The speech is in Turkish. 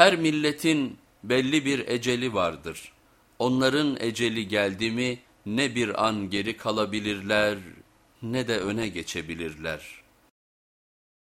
Her milletin belli bir eceli vardır. Onların eceli geldi mi ne bir an geri kalabilirler ne de öne geçebilirler.''